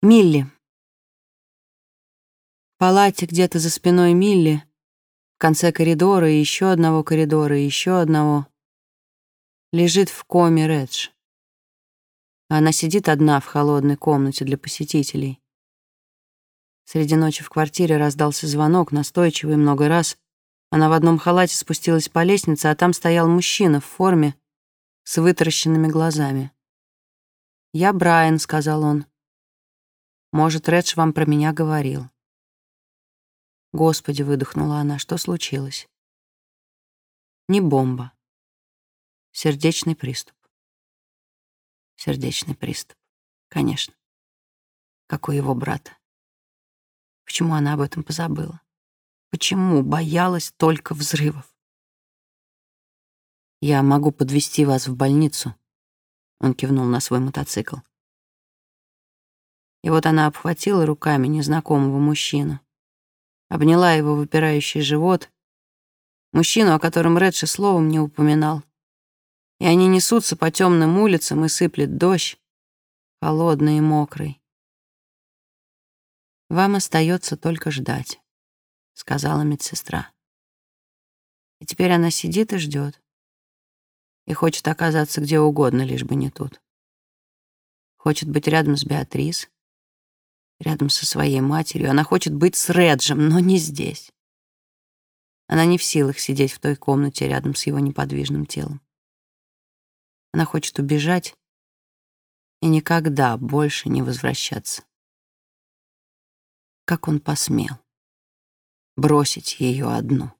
Милли. В палате где-то за спиной Милли, в конце коридора и еще одного коридора и еще одного, лежит в коме Редж. Она сидит одна в холодной комнате для посетителей. Среди ночи в квартире раздался звонок, настойчивый много раз. Она в одном халате спустилась по лестнице, а там стоял мужчина в форме с вытаращенными глазами. «Я Брайан», — сказал он. Может, Редж вам про меня говорил. Господи, выдохнула она, что случилось? Не бомба. Сердечный приступ. Сердечный приступ. Конечно. Как у его брата. Почему она об этом позабыла? Почему боялась только взрывов? «Я могу подвести вас в больницу», — он кивнул на свой мотоцикл. И вот она обхватила руками незнакомого мужчину, обняла его выпирающий живот, мужчину, о котором Редши словом не упоминал. И они несутся по темным улицам, и сыплет дождь, холодный и мокрый. «Вам остается только ждать», — сказала медсестра. И теперь она сидит и ждет. И хочет оказаться где угодно, лишь бы не тут. Хочет быть рядом с Беатрис, рядом со своей матерью. Она хочет быть с Реджем, но не здесь. Она не в силах сидеть в той комнате рядом с его неподвижным телом. Она хочет убежать и никогда больше не возвращаться. Как он посмел бросить ее одну?